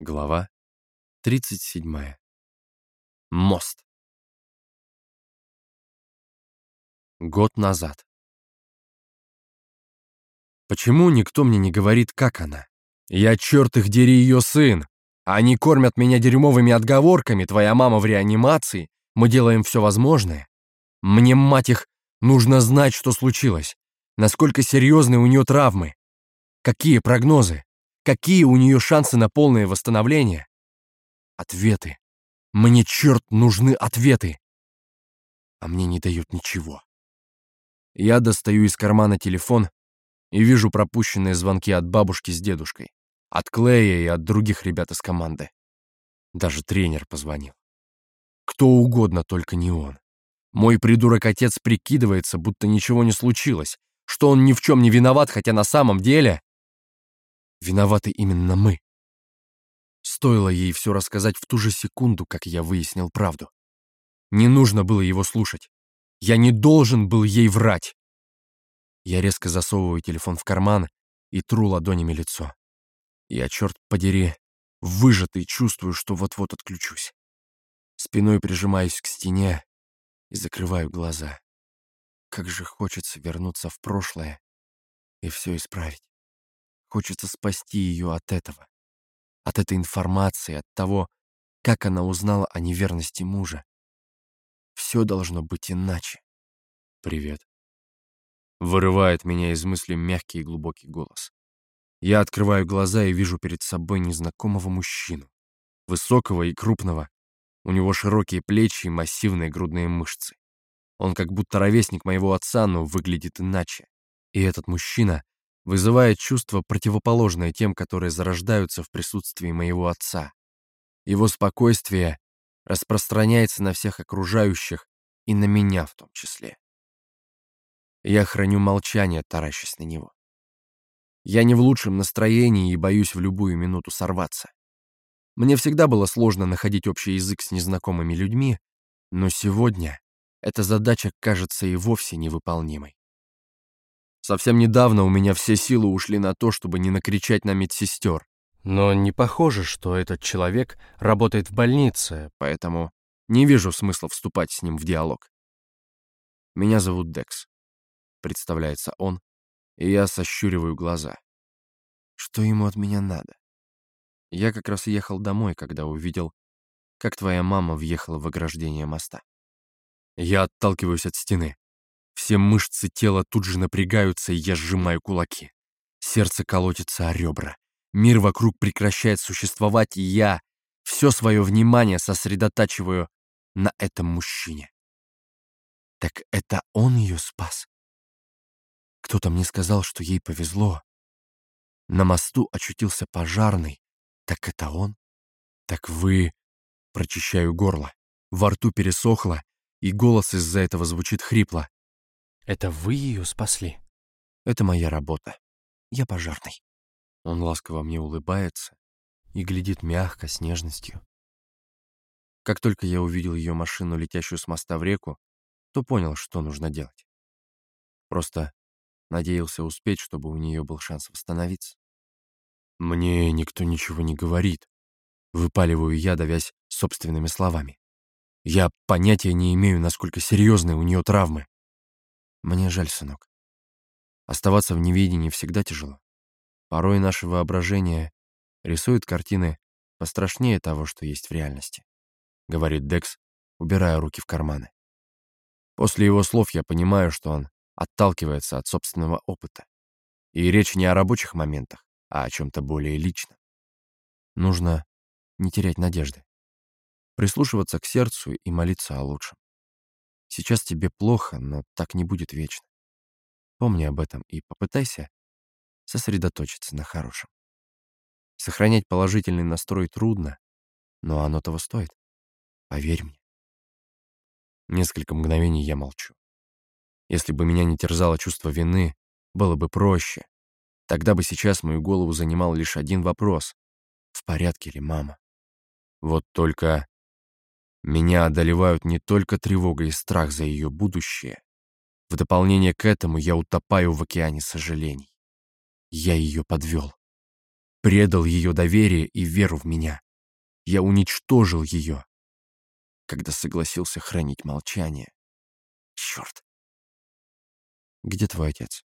Глава 37. Мост. Год назад. Почему никто мне не говорит, как она? Я, черт их дери, ее сын. Они кормят меня дерьмовыми отговорками, твоя мама в реанимации, мы делаем все возможное. Мне, мать их, нужно знать, что случилось. Насколько серьезны у нее травмы. Какие прогнозы? Какие у нее шансы на полное восстановление? Ответы. Мне, черт, нужны ответы. А мне не дают ничего. Я достаю из кармана телефон и вижу пропущенные звонки от бабушки с дедушкой, от Клея и от других ребят из команды. Даже тренер позвонил. Кто угодно, только не он. Мой придурок-отец прикидывается, будто ничего не случилось, что он ни в чем не виноват, хотя на самом деле... Виноваты именно мы. Стоило ей все рассказать в ту же секунду, как я выяснил правду. Не нужно было его слушать. Я не должен был ей врать. Я резко засовываю телефон в карман и тру ладонями лицо. Я, черт подери, выжатый, чувствую, что вот-вот отключусь. Спиной прижимаюсь к стене и закрываю глаза. Как же хочется вернуться в прошлое и все исправить. Хочется спасти ее от этого. От этой информации, от того, как она узнала о неверности мужа. Все должно быть иначе. «Привет». Вырывает меня из мысли мягкий и глубокий голос. Я открываю глаза и вижу перед собой незнакомого мужчину. Высокого и крупного. У него широкие плечи и массивные грудные мышцы. Он как будто ровесник моего отца, но выглядит иначе. И этот мужчина вызывает чувство, противоположное тем, которые зарождаются в присутствии моего отца. Его спокойствие распространяется на всех окружающих и на меня в том числе. Я храню молчание, таращась на него. Я не в лучшем настроении и боюсь в любую минуту сорваться. Мне всегда было сложно находить общий язык с незнакомыми людьми, но сегодня эта задача кажется и вовсе невыполнимой. Совсем недавно у меня все силы ушли на то, чтобы не накричать на медсестер. Но не похоже, что этот человек работает в больнице, поэтому не вижу смысла вступать с ним в диалог. Меня зовут Декс. Представляется он, и я сощуриваю глаза. Что ему от меня надо? Я как раз ехал домой, когда увидел, как твоя мама въехала в ограждение моста. Я отталкиваюсь от стены. Все мышцы тела тут же напрягаются, и я сжимаю кулаки. Сердце колотится о ребра. Мир вокруг прекращает существовать, и я все свое внимание сосредотачиваю на этом мужчине. Так это он ее спас? Кто-то мне сказал, что ей повезло. На мосту очутился пожарный. Так это он? Так вы... Прочищаю горло. Во рту пересохло, и голос из-за этого звучит хрипло. Это вы ее спасли? Это моя работа. Я пожарный. Он ласково мне улыбается и глядит мягко, с нежностью. Как только я увидел ее машину, летящую с моста в реку, то понял, что нужно делать. Просто надеялся успеть, чтобы у нее был шанс восстановиться. Мне никто ничего не говорит. Выпаливаю я, давясь собственными словами. Я понятия не имею, насколько серьезные у нее травмы. Мне жаль, сынок. Оставаться в неведении всегда тяжело. Порой наше воображение рисует картины пострашнее того, что есть в реальности, говорит Декс, убирая руки в карманы. После его слов я понимаю, что он отталкивается от собственного опыта. И речь не о рабочих моментах, а о чем-то более личном. Нужно не терять надежды, прислушиваться к сердцу и молиться о лучшем. Сейчас тебе плохо, но так не будет вечно. Помни об этом и попытайся сосредоточиться на хорошем. Сохранять положительный настрой трудно, но оно того стоит. Поверь мне. Несколько мгновений я молчу. Если бы меня не терзало чувство вины, было бы проще. Тогда бы сейчас мою голову занимал лишь один вопрос. В порядке ли мама? Вот только меня одолевают не только тревога и страх за ее будущее. В дополнение к этому я утопаю в океане сожалений. Я ее подвел. предал ее доверие и веру в меня. Я уничтожил ее, когда согласился хранить молчание. Черт. Где твой отец?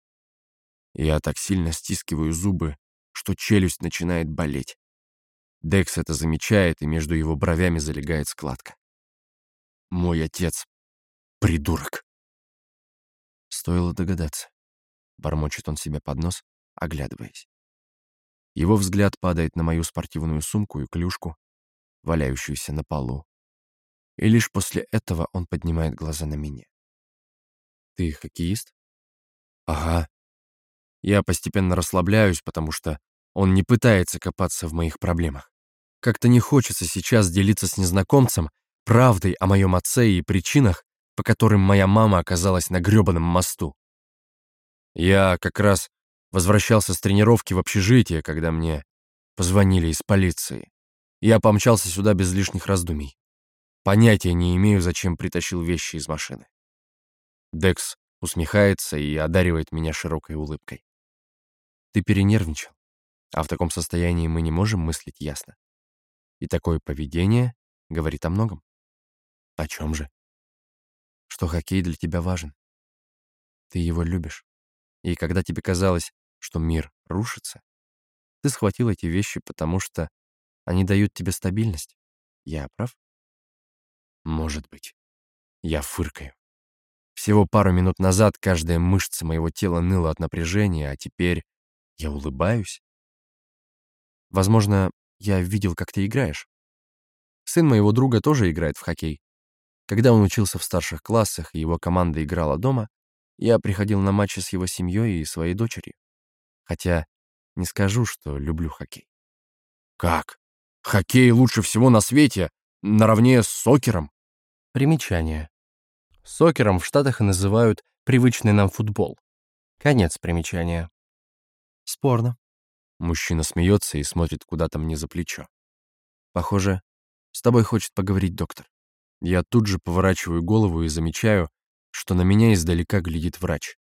Я так сильно стискиваю зубы, что челюсть начинает болеть. Декс это замечает, и между его бровями залегает складка. Мой отец — придурок. Стоило догадаться. Бормочет он себе под нос, оглядываясь. Его взгляд падает на мою спортивную сумку и клюшку, валяющуюся на полу. И лишь после этого он поднимает глаза на меня. «Ты хоккеист?» «Ага». Я постепенно расслабляюсь, потому что он не пытается копаться в моих проблемах. Как-то не хочется сейчас делиться с незнакомцем правдой о моем отце и причинах, по которым моя мама оказалась на грёбаном мосту. Я как раз возвращался с тренировки в общежитие, когда мне позвонили из полиции. Я помчался сюда без лишних раздумий. Понятия не имею, зачем притащил вещи из машины. Декс усмехается и одаривает меня широкой улыбкой. Ты перенервничал, а в таком состоянии мы не можем мыслить ясно. И такое поведение говорит о многом. О чем же? Что хоккей для тебя важен. Ты его любишь. И когда тебе казалось, что мир рушится, ты схватил эти вещи, потому что они дают тебе стабильность. Я прав? Может быть. Я фыркаю. Всего пару минут назад каждая мышца моего тела ныла от напряжения, а теперь я улыбаюсь. Возможно, я видел, как ты играешь. Сын моего друга тоже играет в хоккей. Когда он учился в старших классах и его команда играла дома, я приходил на матчи с его семьей и своей дочерью. Хотя не скажу, что люблю хоккей. Как? Хоккей лучше всего на свете, наравне с сокером? Примечание. Сокером в Штатах и называют привычный нам футбол. Конец примечания. Спорно. Мужчина смеется и смотрит куда-то мне за плечо. Похоже, с тобой хочет поговорить доктор. Я тут же поворачиваю голову и замечаю, что на меня издалека глядит врач.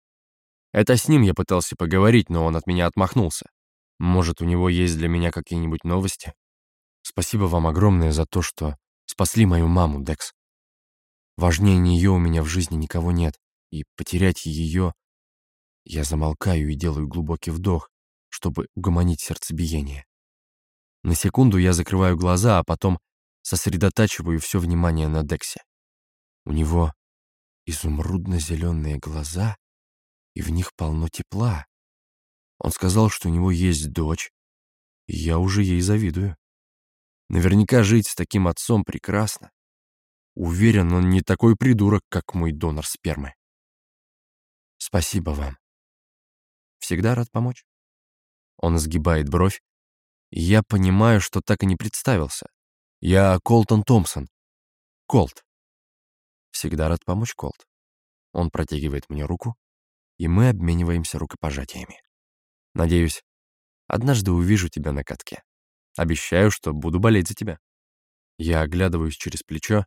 Это с ним я пытался поговорить, но он от меня отмахнулся. Может, у него есть для меня какие-нибудь новости? Спасибо вам огромное за то, что спасли мою маму, Декс. Важнее нее у меня в жизни никого нет, и потерять ее... Я замолкаю и делаю глубокий вдох, чтобы угомонить сердцебиение. На секунду я закрываю глаза, а потом сосредотачиваю все внимание на Дексе. У него изумрудно-зеленые глаза, и в них полно тепла. Он сказал, что у него есть дочь, и я уже ей завидую. Наверняка жить с таким отцом прекрасно. Уверен, он не такой придурок, как мой донор спермы. Спасибо вам. Всегда рад помочь. Он сгибает бровь, и я понимаю, что так и не представился. Я Колтон Томпсон. Колт. Всегда рад помочь, Колт. Он протягивает мне руку, и мы обмениваемся рукопожатиями. Надеюсь, однажды увижу тебя на катке. Обещаю, что буду болеть за тебя. Я оглядываюсь через плечо.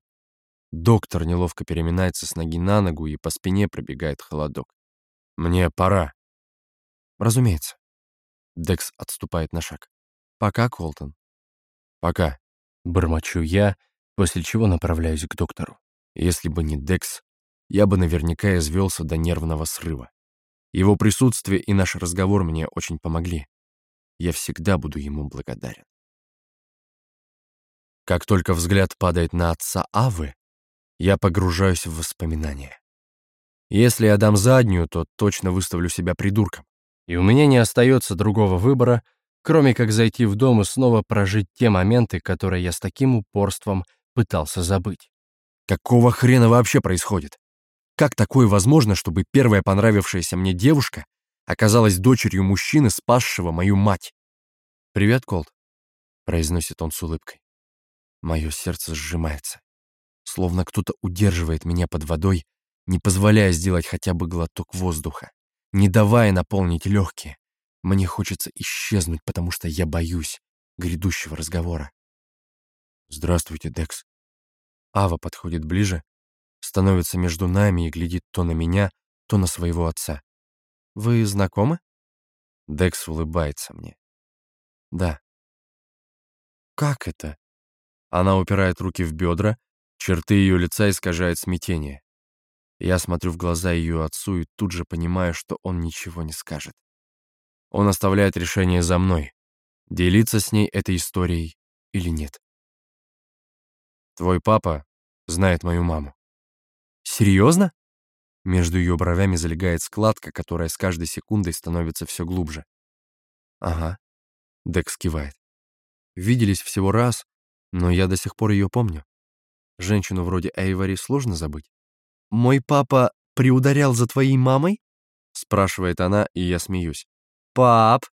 Доктор неловко переминается с ноги на ногу, и по спине пробегает холодок. Мне пора. Разумеется. Декс отступает на шаг. Пока, Колтон. Пока. Бормочу я, после чего направляюсь к доктору. Если бы не Декс, я бы наверняка извелся до нервного срыва. Его присутствие и наш разговор мне очень помогли. Я всегда буду ему благодарен. Как только взгляд падает на отца Авы, я погружаюсь в воспоминания. Если я дам заднюю, то точно выставлю себя придурком. И у меня не остается другого выбора, кроме как зайти в дом и снова прожить те моменты, которые я с таким упорством пытался забыть. Какого хрена вообще происходит? Как такое возможно, чтобы первая понравившаяся мне девушка оказалась дочерью мужчины, спасшего мою мать? «Привет, Колт», — произносит он с улыбкой. Мое сердце сжимается, словно кто-то удерживает меня под водой, не позволяя сделать хотя бы глоток воздуха, не давая наполнить легкие. Мне хочется исчезнуть, потому что я боюсь грядущего разговора. «Здравствуйте, Декс». Ава подходит ближе, становится между нами и глядит то на меня, то на своего отца. «Вы знакомы?» Декс улыбается мне. Да. Как это? Она упирает руки в бедра, черты ее лица искажают смятение. Я смотрю в глаза ее отцу и тут же понимаю, что он ничего не скажет. Он оставляет решение за мной, делиться с ней этой историей или нет. Твой папа знает мою маму. Серьезно? Между ее бровями залегает складка, которая с каждой секундой становится все глубже. Ага. Декс кивает. Виделись всего раз, но я до сих пор ее помню. Женщину вроде Эйвори сложно забыть. «Мой папа приударял за твоей мамой?» спрашивает она, и я смеюсь. «Пап!»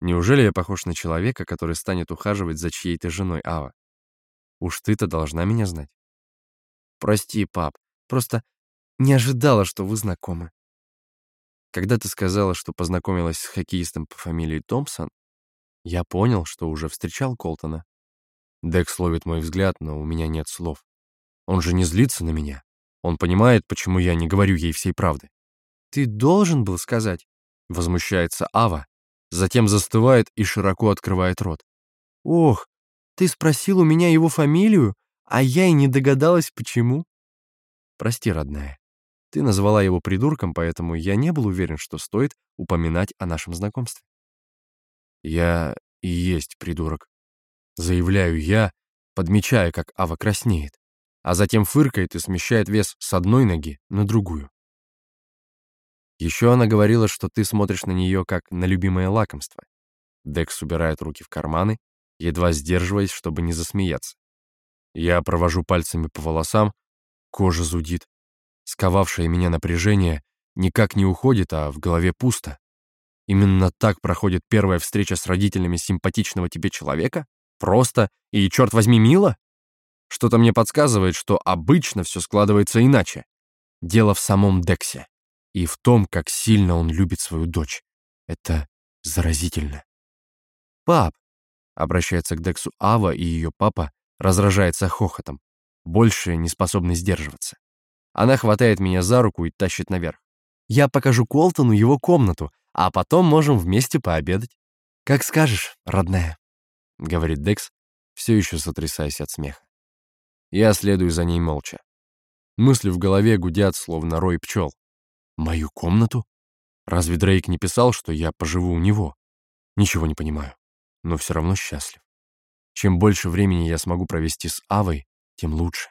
Неужели я похож на человека, который станет ухаживать за чьей-то женой, Ава? Уж ты-то должна меня знать. Прости, пап, просто не ожидала, что вы знакомы. Когда ты сказала, что познакомилась с хоккеистом по фамилии Томпсон, я понял, что уже встречал Колтона. Декс ловит мой взгляд, но у меня нет слов. Он же не злится на меня. Он понимает, почему я не говорю ей всей правды. «Ты должен был сказать», — возмущается Ава, затем застывает и широко открывает рот. «Ох, ты спросил у меня его фамилию, а я и не догадалась, почему». «Прости, родная. Ты назвала его придурком, поэтому я не был уверен, что стоит упоминать о нашем знакомстве». «Я и есть придурок», — заявляю я, подмечая, как Ава краснеет, а затем фыркает и смещает вес с одной ноги на другую. Еще она говорила, что ты смотришь на нее как на любимое лакомство. Декс убирает руки в карманы, едва сдерживаясь, чтобы не засмеяться. Я провожу пальцами по волосам, кожа зудит. Сковавшее меня напряжение никак не уходит, а в голове пусто. Именно так проходит первая встреча с родителями симпатичного тебе человека? Просто и, черт возьми, мило? Что-то мне подсказывает, что обычно все складывается иначе. Дело в самом Дексе и в том, как сильно он любит свою дочь. Это заразительно. «Пап!» — обращается к Дексу Ава, и ее папа разражается хохотом, больше не способный сдерживаться. Она хватает меня за руку и тащит наверх. «Я покажу Колтону его комнату, а потом можем вместе пообедать». «Как скажешь, родная», — говорит Декс, все еще сотрясаясь от смеха. Я следую за ней молча. Мысли в голове гудят, словно рой пчел. Мою комнату? Разве Дрейк не писал, что я поживу у него? Ничего не понимаю, но все равно счастлив. Чем больше времени я смогу провести с Авой, тем лучше.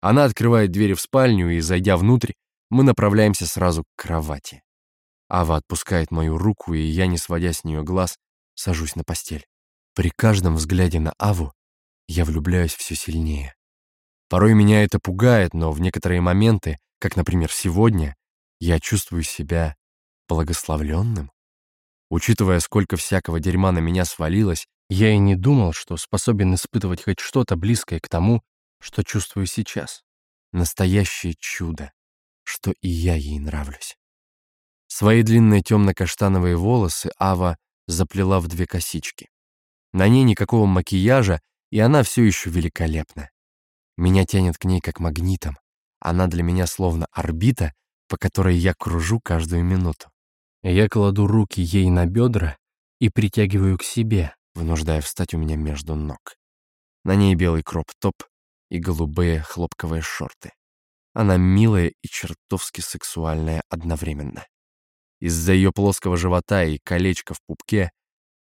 Она открывает двери в спальню, и, зайдя внутрь, мы направляемся сразу к кровати. Ава отпускает мою руку, и я, не сводя с нее глаз, сажусь на постель. При каждом взгляде на Аву я влюбляюсь все сильнее. Порой меня это пугает, но в некоторые моменты, как, например, сегодня, я чувствую себя благословленным. Учитывая, сколько всякого дерьма на меня свалилось, я и не думал, что способен испытывать хоть что-то близкое к тому, что чувствую сейчас. Настоящее чудо, что и я ей нравлюсь. Свои длинные темно-каштановые волосы Ава заплела в две косички. На ней никакого макияжа, и она все еще великолепна. Меня тянет к ней как магнитом. Она для меня словно орбита, по которой я кружу каждую минуту. Я кладу руки ей на бедра и притягиваю к себе, вынуждая встать у меня между ног. На ней белый кроп-топ и голубые хлопковые шорты. Она милая и чертовски сексуальная одновременно. Из-за ее плоского живота и колечка в пупке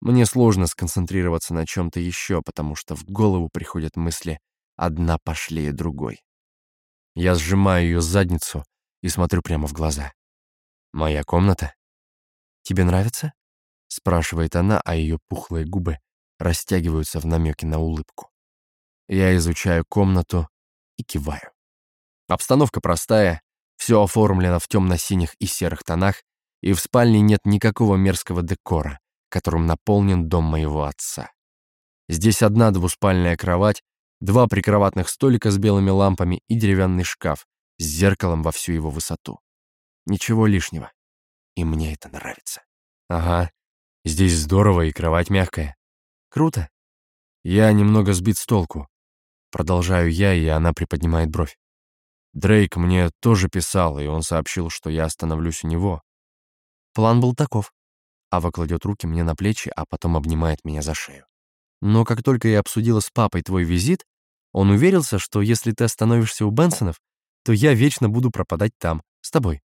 мне сложно сконцентрироваться на чем-то еще, потому что в голову приходят мысли одна пошлее другой. Я сжимаю ее задницу и смотрю прямо в глаза. «Моя комната?» «Тебе нравится?» — спрашивает она, а ее пухлые губы растягиваются в намеке на улыбку. Я изучаю комнату и киваю. Обстановка простая, все оформлено в темно-синих и серых тонах, и в спальне нет никакого мерзкого декора, которым наполнен дом моего отца. Здесь одна двуспальная кровать, два прикроватных столика с белыми лампами и деревянный шкаф, с зеркалом во всю его высоту. Ничего лишнего. И мне это нравится. Ага, здесь здорово и кровать мягкая. Круто. Я немного сбит с толку. Продолжаю я, и она приподнимает бровь. Дрейк мне тоже писал, и он сообщил, что я остановлюсь у него. План был таков. Ава кладет руки мне на плечи, а потом обнимает меня за шею. Но как только я обсудила с папой твой визит, он уверился, что если ты остановишься у Бенсонов, то я вечно буду пропадать там, с тобой.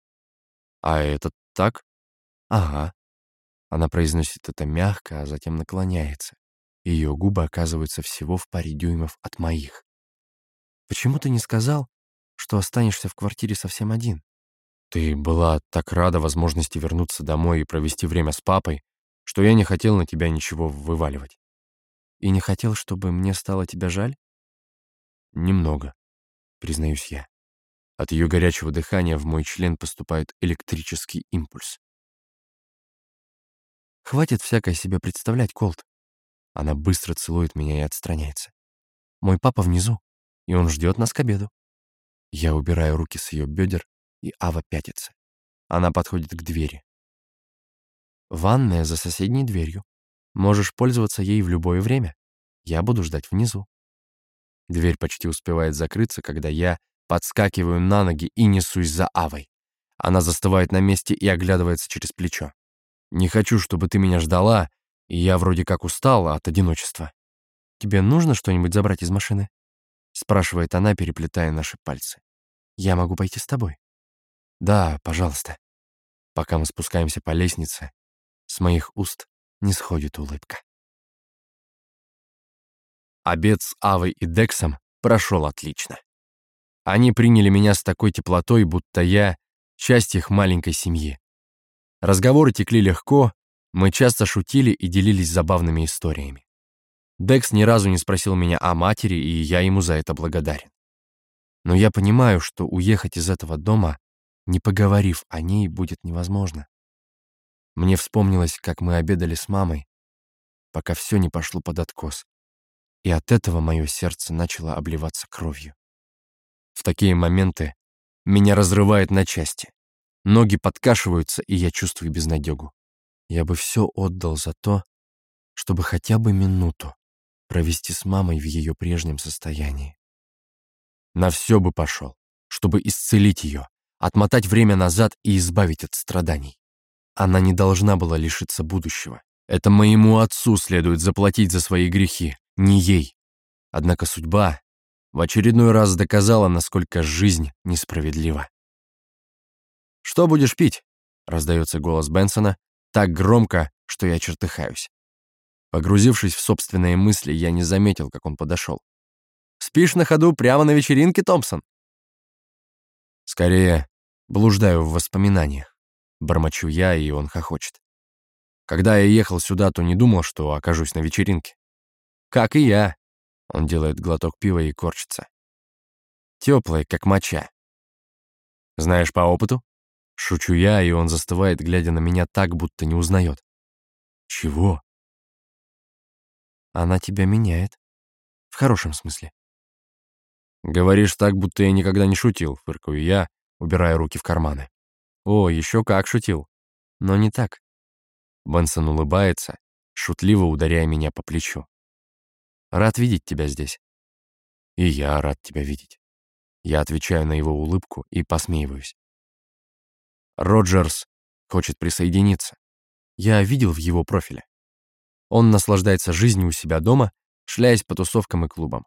А это так? Ага. Она произносит это мягко, а затем наклоняется. Ее губы оказываются всего в паре дюймов от моих. Почему ты не сказал, что останешься в квартире совсем один? Ты была так рада возможности вернуться домой и провести время с папой, что я не хотел на тебя ничего вываливать. И не хотел, чтобы мне стало тебя жаль? Немного, признаюсь я. От ее горячего дыхания в мой член поступает электрический импульс. Хватит всякое себе представлять, Колт. Она быстро целует меня и отстраняется. Мой папа внизу, и он ждет нас к обеду. Я убираю руки с ее бедер, и Ава пятится. Она подходит к двери. Ванная за соседней дверью. Можешь пользоваться ей в любое время. Я буду ждать внизу. Дверь почти успевает закрыться, когда я подскакиваю на ноги и несусь за Авой. Она застывает на месте и оглядывается через плечо. «Не хочу, чтобы ты меня ждала, и я вроде как устала от одиночества. Тебе нужно что-нибудь забрать из машины?» спрашивает она, переплетая наши пальцы. «Я могу пойти с тобой?» «Да, пожалуйста». Пока мы спускаемся по лестнице, с моих уст не сходит улыбка. Обед с Авой и Дексом прошел отлично. Они приняли меня с такой теплотой, будто я — часть их маленькой семьи. Разговоры текли легко, мы часто шутили и делились забавными историями. Декс ни разу не спросил меня о матери, и я ему за это благодарен. Но я понимаю, что уехать из этого дома, не поговорив о ней, будет невозможно. Мне вспомнилось, как мы обедали с мамой, пока все не пошло под откос и от этого мое сердце начало обливаться кровью. В такие моменты меня разрывает на части. Ноги подкашиваются, и я чувствую безнадегу. Я бы все отдал за то, чтобы хотя бы минуту провести с мамой в ее прежнем состоянии. На все бы пошел, чтобы исцелить ее, отмотать время назад и избавить от страданий. Она не должна была лишиться будущего. Это моему отцу следует заплатить за свои грехи, не ей. Однако судьба в очередной раз доказала, насколько жизнь несправедлива. «Что будешь пить?» — раздается голос Бенсона так громко, что я чертыхаюсь. Погрузившись в собственные мысли, я не заметил, как он подошел. «Спишь на ходу прямо на вечеринке, Томпсон?» Скорее, блуждаю в воспоминаниях. Бормочу я, и он хохочет. Когда я ехал сюда, то не думал, что окажусь на вечеринке. Как и я. Он делает глоток пива и корчится. Теплое, как моча. Знаешь по опыту? Шучу я, и он застывает, глядя на меня так, будто не узнает. Чего? Она тебя меняет. В хорошем смысле. Говоришь так, будто я никогда не шутил, фыркаю я, убирая руки в карманы. О, еще как шутил. Но не так. Бенсон улыбается, шутливо ударяя меня по плечу. Рад видеть тебя здесь. И я рад тебя видеть. Я отвечаю на его улыбку и посмеиваюсь. Роджерс хочет присоединиться. Я видел в его профиле. Он наслаждается жизнью у себя дома, шляясь по тусовкам и клубам.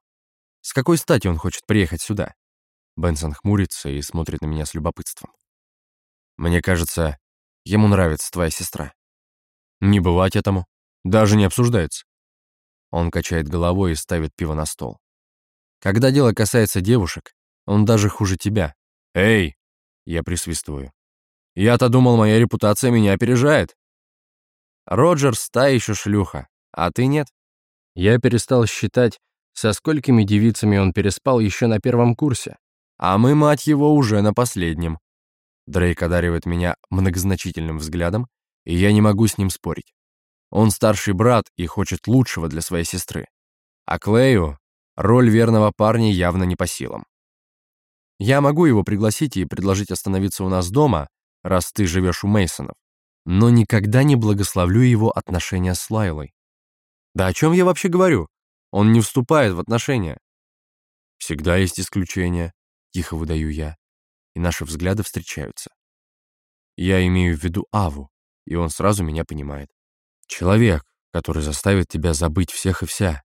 С какой стати он хочет приехать сюда? Бенсон хмурится и смотрит на меня с любопытством. Мне кажется, ему нравится твоя сестра. Не бывать этому. Даже не обсуждается. Он качает головой и ставит пиво на стол. Когда дело касается девушек, он даже хуже тебя. Эй! Я присвистываю. Я-то думал, моя репутация меня опережает. Роджерс та еще шлюха, а ты нет. Я перестал считать, со сколькими девицами он переспал еще на первом курсе. А мы, мать его, уже на последнем. Дрейк одаривает меня многозначительным взглядом, и я не могу с ним спорить. Он старший брат и хочет лучшего для своей сестры. А Клею роль верного парня явно не по силам. Я могу его пригласить и предложить остановиться у нас дома, раз ты живешь у Мейсонов, но никогда не благословлю его отношения с Лайлой. Да о чем я вообще говорю? Он не вступает в отношения. Всегда есть исключения, тихо выдаю я, и наши взгляды встречаются. Я имею в виду Аву, и он сразу меня понимает. Человек, который заставит тебя забыть всех и вся.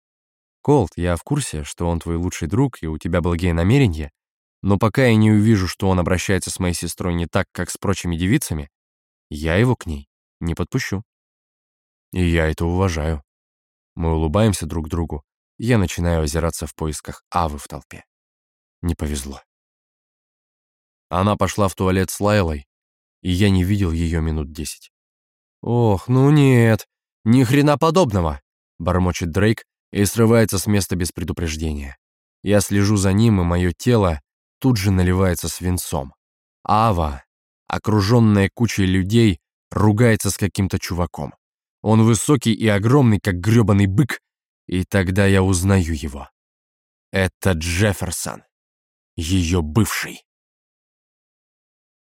Колт, я в курсе, что он твой лучший друг, и у тебя благие намерения, но пока я не увижу, что он обращается с моей сестрой не так, как с прочими девицами, я его к ней не подпущу. И я это уважаю. Мы улыбаемся друг другу, я начинаю озираться в поисках Авы в толпе. Не повезло. Она пошла в туалет с Лайлой, и я не видел ее минут десять. «Ох, ну нет, ни хрена подобного!» — бормочет Дрейк и срывается с места без предупреждения. Я слежу за ним, и мое тело тут же наливается свинцом. Ава, окруженная кучей людей, ругается с каким-то чуваком. Он высокий и огромный, как грёбаный бык, и тогда я узнаю его. Это Джефферсон, ее бывший.